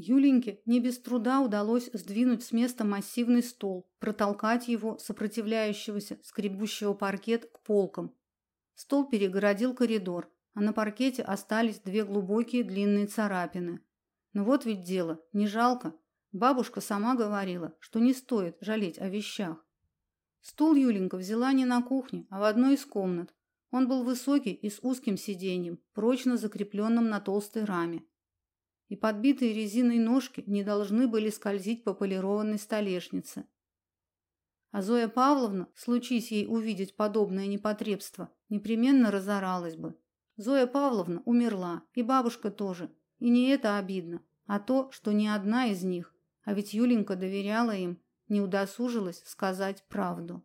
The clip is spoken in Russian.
Юленьке не без труда удалось сдвинуть с места массивный стол, протолкать его, сопротивляющегося, скребущего паркет, к полкам. Стол перегородил коридор, а на паркете остались две глубокие длинные царапины. Но вот ведь дело, не жалко. Бабушка сама говорила, что не стоит жалеть о вещах. Стул Юленька взяла не на кухне, а в одной из комнат. Он был высокий и с узким сиденьем, прочно закрепленным на толстой раме и подбитые резиной ножки не должны были скользить по полированной столешнице. А Зоя Павловна, случись ей увидеть подобное непотребство, непременно разоралась бы. Зоя Павловна умерла, и бабушка тоже. И не это обидно, а то, что ни одна из них, а ведь Юленька доверяла им, не удосужилась сказать правду.